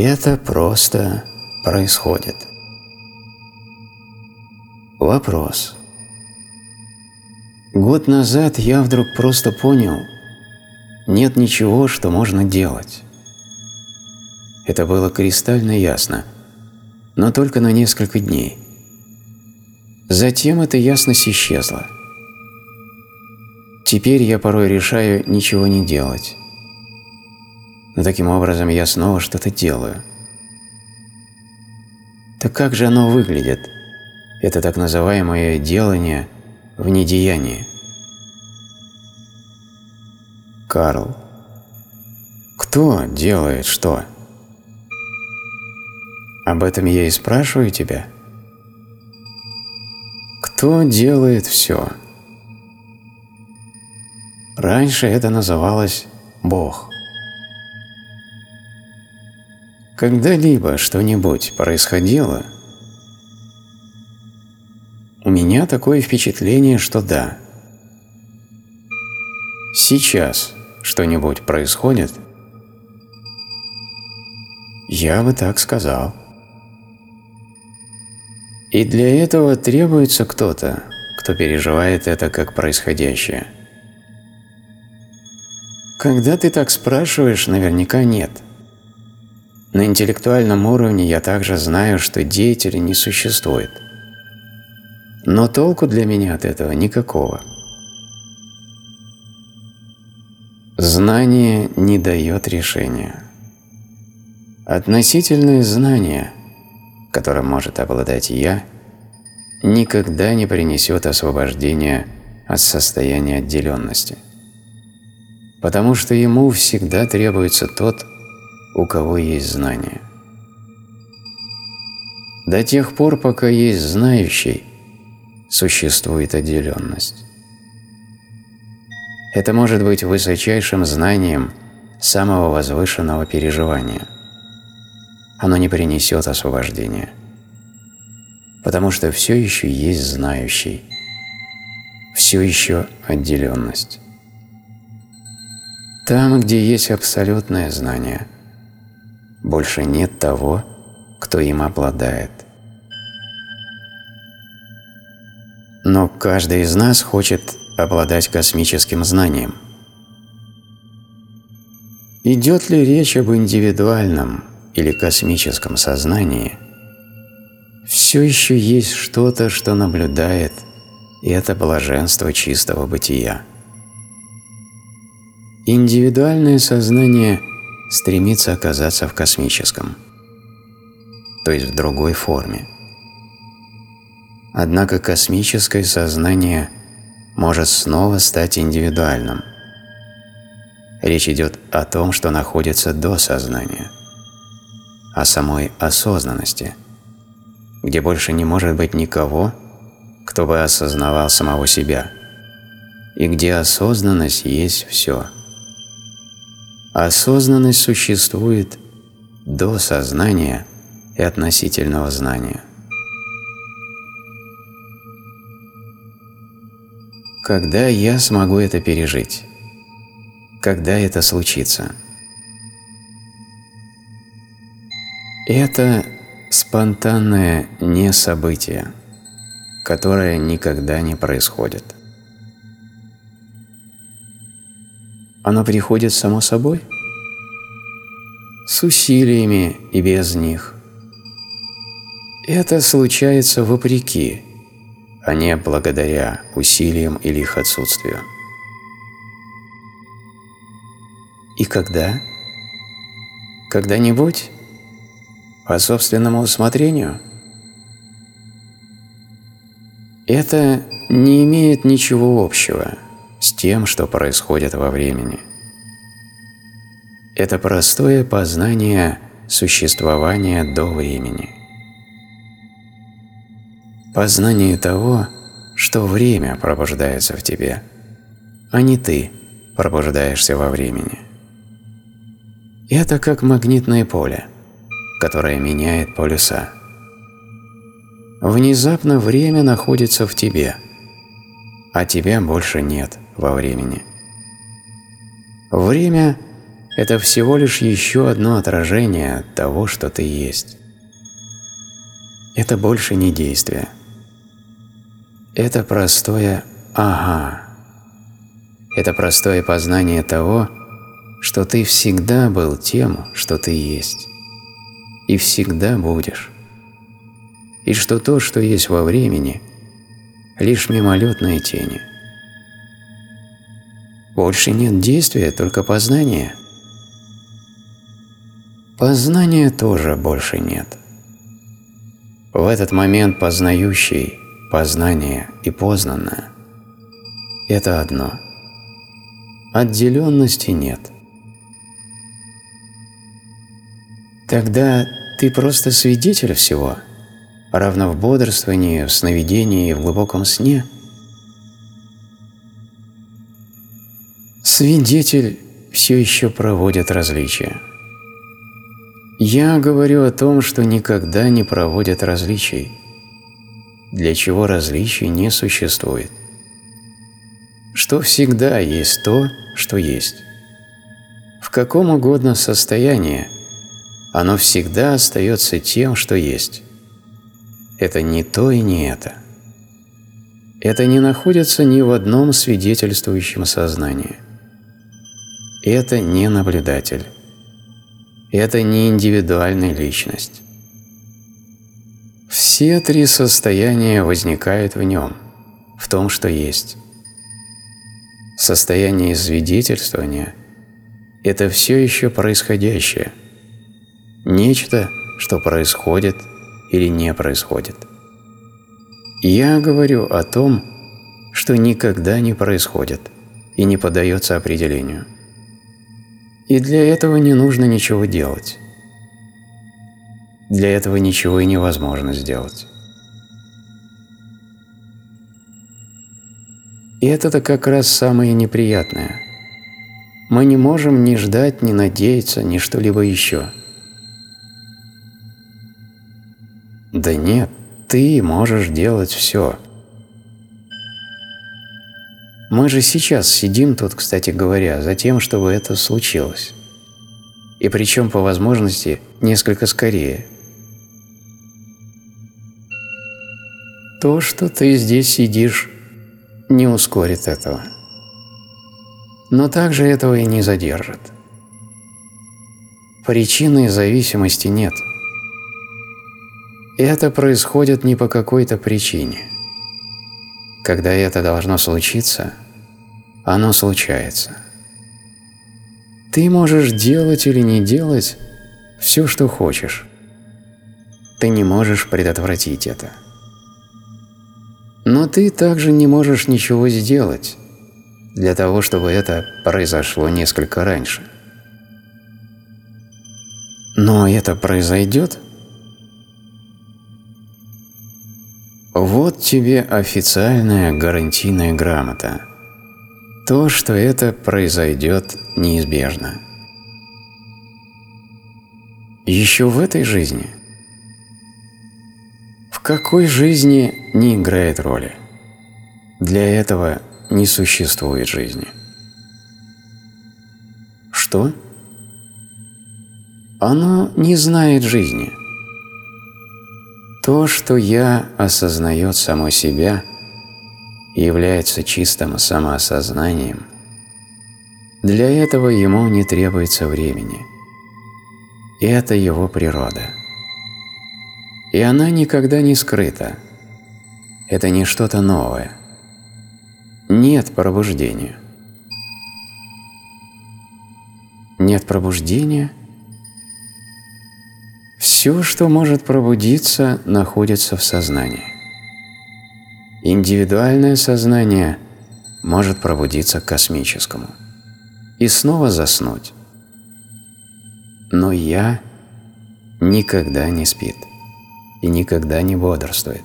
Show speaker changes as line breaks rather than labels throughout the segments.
Это просто происходит. Вопрос. Год назад я вдруг просто понял, нет ничего, что можно делать. Это было кристально ясно, но только на несколько дней. Затем эта ясность исчезла. Теперь я порой решаю ничего не делать. Но таким образом я снова что-то делаю. Так как же оно выглядит? Это так называемое делание в недеянии. Карл. Кто делает что? Об этом я и спрашиваю тебя. Кто делает все? Раньше это называлось Бог. Когда-либо что-нибудь происходило, у меня такое впечатление, что да. Сейчас что-нибудь происходит, я бы так сказал. И для этого требуется кто-то, кто переживает это как происходящее. Когда ты так спрашиваешь, наверняка нет. На интеллектуальном уровне я также знаю, что деятеля не существует. Но толку для меня от этого никакого. Знание не дает решения. Относительное знание – которым может обладать «я», никогда не принесет освобождения от состояния отделенности. Потому что ему всегда требуется тот, у кого есть знание. До тех пор, пока есть знающий, существует отделенность. Это может быть высочайшим знанием самого возвышенного переживания – оно не принесет освобождения. Потому что все еще есть знающий, все еще отделенность. Там, где есть абсолютное знание, больше нет того, кто им обладает. Но каждый из нас хочет обладать космическим знанием. Идет ли речь об индивидуальном, или космическом сознании, все еще есть что-то, что наблюдает, и это блаженство чистого бытия. Индивидуальное сознание стремится оказаться в космическом, то есть в другой форме. Однако космическое сознание может снова стать индивидуальным. Речь идет о том, что находится до сознания – о самой осознанности, где больше не может быть никого, кто бы осознавал самого себя, и где осознанность есть все. Осознанность существует до сознания и относительного знания. Когда я смогу это пережить? Когда это случится? Это спонтанное не событие, которое никогда не происходит. Оно приходит само собой? С усилиями и без них. Это случается вопреки, а не благодаря усилиям или их отсутствию. И когда? Когда-нибудь по собственному усмотрению? Это не имеет ничего общего с тем, что происходит во времени. Это простое познание существования до времени. Познание того, что время пробуждается в тебе, а не ты пробуждаешься во времени. Это как магнитное поле – которая меняет полюса. Внезапно время находится в тебе, а тебя больше нет во времени. Время – это всего лишь еще одно отражение того, что ты есть. Это больше не действие. Это простое «ага». Это простое познание того, что ты всегда был тем, что ты есть, и всегда будешь, и что то, что есть во времени, лишь мимолетные тени. Больше нет действия, только познание. Познания тоже больше нет. В этот момент познающий, познание и познанное – это одно. Отделенности нет – Тогда ты просто свидетель всего, равно в бодрствовании, в сновидении и в глубоком сне. Свидетель все еще проводит различия. Я говорю о том, что никогда не проводят различий, для чего различий не существует. Что всегда есть то, что есть. В каком угодно состоянии – оно всегда остается тем, что есть. Это не то и не это. Это не находится ни в одном свидетельствующем сознании. Это не наблюдатель. Это не индивидуальная личность. Все три состояния возникают в нем, в том, что есть. Состояние свидетельствования – это все еще происходящее – Нечто, что происходит или не происходит. Я говорю о том, что никогда не происходит и не поддается определению. И для этого не нужно ничего делать. Для этого ничего и невозможно сделать. И это-то как раз самое неприятное. Мы не можем ни ждать, ни надеяться, ни что-либо еще – Да нет, ты можешь делать все. Мы же сейчас сидим тут, кстати говоря, за тем, чтобы это случилось. И причем по возможности несколько скорее. То, что ты здесь сидишь, не ускорит этого. Но также этого и не задержит. Причины зависимости нет – это происходит не по какой-то причине. Когда это должно случиться, оно случается. Ты можешь делать или не делать все, что хочешь. Ты не можешь предотвратить это. Но ты также не можешь ничего сделать для того, чтобы это произошло несколько раньше. Но это произойдет – Тебе официальная гарантийная грамота. То, что это произойдет неизбежно. Еще в этой жизни? В какой жизни не играет роли? Для этого не существует жизни. Что? Оно не знает жизни. То, что «я» осознает само себя является чистым самоосознанием, для этого ему не требуется времени. И это его природа. И она никогда не скрыта. Это не что-то новое. Нет пробуждения. Нет пробуждения – все, что может пробудиться, находится в сознании. Индивидуальное сознание может пробудиться к космическому и снова заснуть. Но «я» никогда не спит и никогда не бодрствует.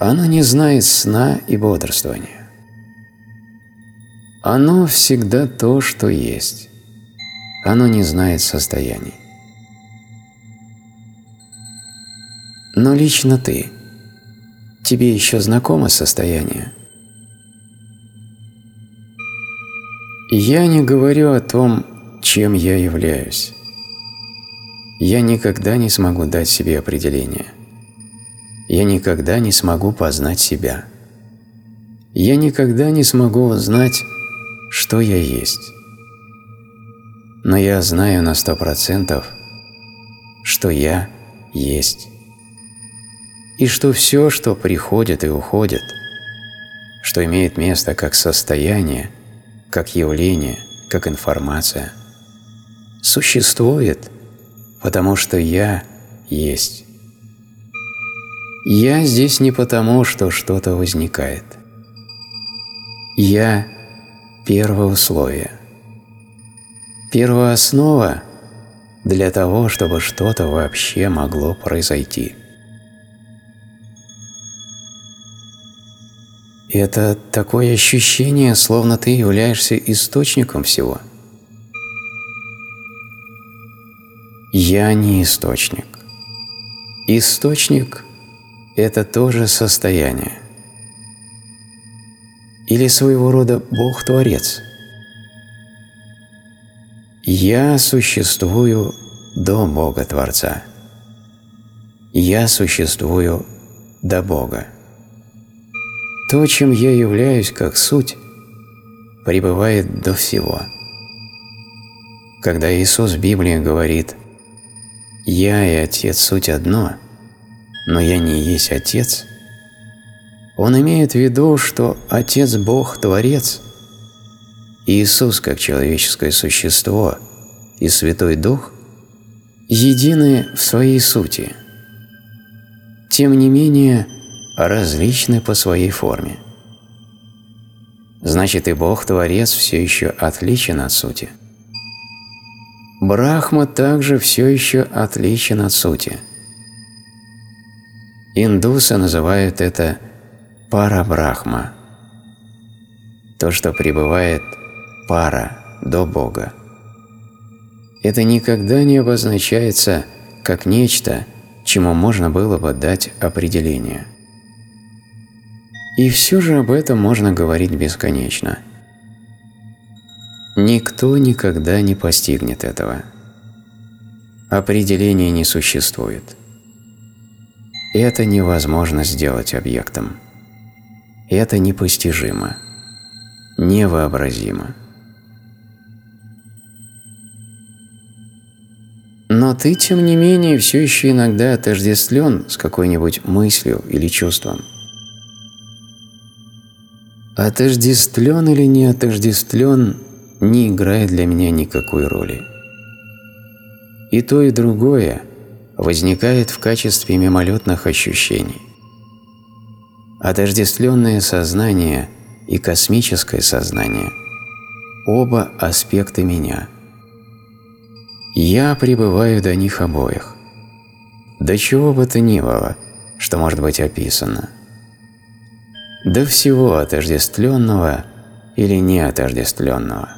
Оно не знает сна и бодрствования. Оно всегда то, что есть. Оно не знает состояний. Но лично ты, тебе еще знакомо состояние? Я не говорю о том, чем я являюсь. Я никогда не смогу дать себе определение. Я никогда не смогу познать себя. Я никогда не смогу узнать, что я есть. Но я знаю на сто процентов, что я есть. И что все, что приходит и уходит, что имеет место как состояние, как явление, как информация, существует, потому что я есть. Я здесь не потому, что что-то возникает. Я – первое условие. Первооснова для того, чтобы что-то вообще могло произойти. Это такое ощущение, словно ты являешься источником всего. Я не источник. Источник – это тоже состояние. Или своего рода Бог-творец. Я существую до Бога-творца. Я существую до Бога. То, чем я являюсь как суть, пребывает до всего. Когда Иисус в Библии говорит «Я и Отец суть одно, но я не есть Отец», он имеет в виду, что Отец Бог – Творец, Иисус как человеческое существо и Святой Дух едины в своей сути. Тем не менее, различны по своей форме. Значит, и Бог-творец все еще отличен от сути. Брахма также все еще отличен от сути. Индусы называют это пара-брахма, то, что пребывает пара до Бога. Это никогда не обозначается как нечто, чему можно было бы дать определение – и все же об этом можно говорить бесконечно. Никто никогда не постигнет этого. Определения не существует. Это невозможно сделать объектом. Это непостижимо, невообразимо. Но ты, тем не менее, все еще иногда отождествлен с какой-нибудь мыслью или чувством – Отождествлен или не отождествлен не играет для меня никакой роли. И то, и другое возникает в качестве мимолетных ощущений. Отождествленное сознание и космическое сознание – оба аспекта меня. Я пребываю до них обоих. До чего бы то ни было, что может быть описано – до всего отождествленного или неотождествленного.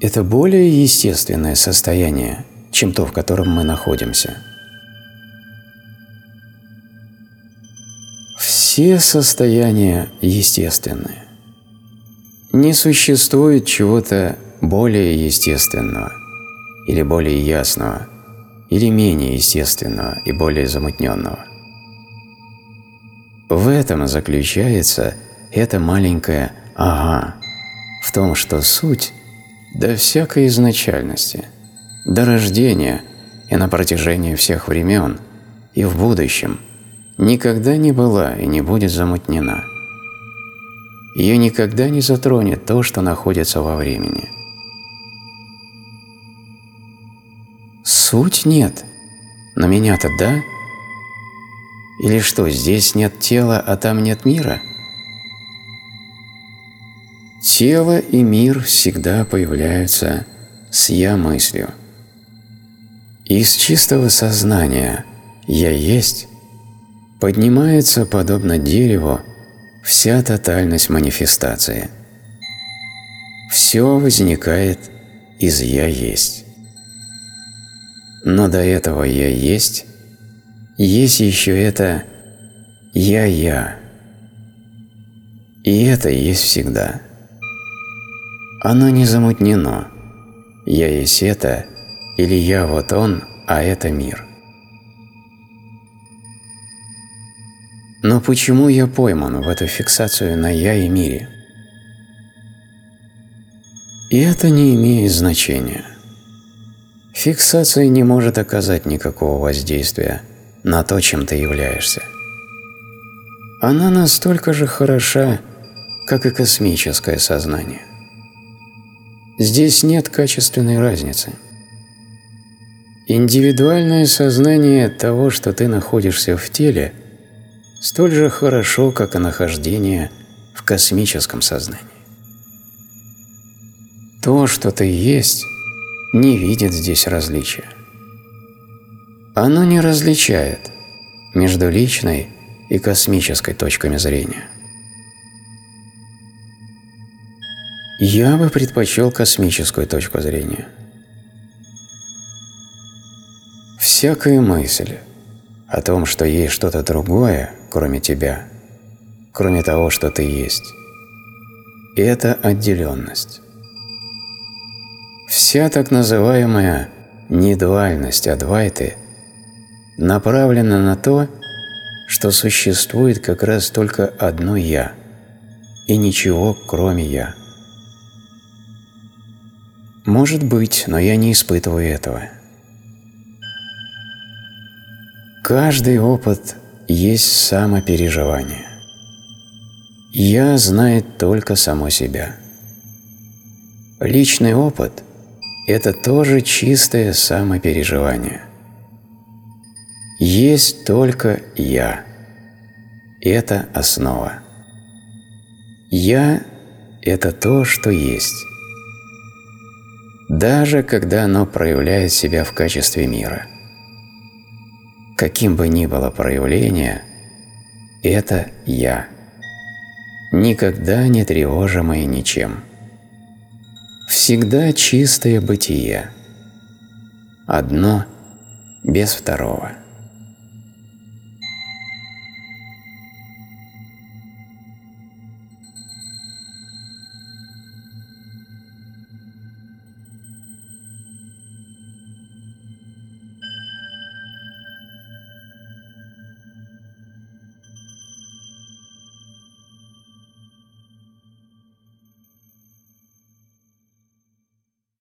Это более естественное состояние, чем то, в котором мы находимся. Все состояния естественные. Не существует чего-то более естественного или более ясного, или менее естественного и более замутненного. В этом заключается это маленькое «ага», в том, что суть до всякой изначальности, до рождения и на протяжении всех времен и в будущем никогда не была и не будет замутнена. Ее никогда не затронет то, что находится во времени. Суть нет, но меня-то да – или что, здесь нет тела, а там нет мира? Тело и мир всегда появляются с «я-мыслью». Из чистого сознания «я есть» поднимается, подобно дереву, вся тотальность манифестации. Все возникает из «я есть». Но до этого «я есть» есть еще это «я-я». И это есть всегда. Оно не замутнено. Я есть это, или я вот он, а это мир. Но почему я пойман в эту фиксацию на «я» и мире? И это не имеет значения. Фиксация не может оказать никакого воздействия на то, чем ты являешься. Она настолько же хороша, как и космическое сознание. Здесь нет качественной разницы. Индивидуальное сознание того, что ты находишься в теле, столь же хорошо, как и нахождение в космическом сознании. То, что ты есть, не видит здесь различия. Оно не различает между личной и космической точками зрения. Я бы предпочел космическую точку зрения. Всякая мысль о том, что есть что-то другое, кроме тебя, кроме того, что ты есть, это отделенность. Вся так называемая недуальность Адвайты направлена на то, что существует как раз только одно «я» и ничего, кроме «я». Может быть, но я не испытываю этого. Каждый опыт есть самопереживание. «Я» знает только само себя. Личный опыт – это тоже чистое самопереживание. Есть только «я». Это основа. «Я» – это то, что есть. Даже когда оно проявляет себя в качестве мира. Каким бы ни было проявление, это «я». Никогда не тревожимое ничем всегда чистое бытие. Одно без второго.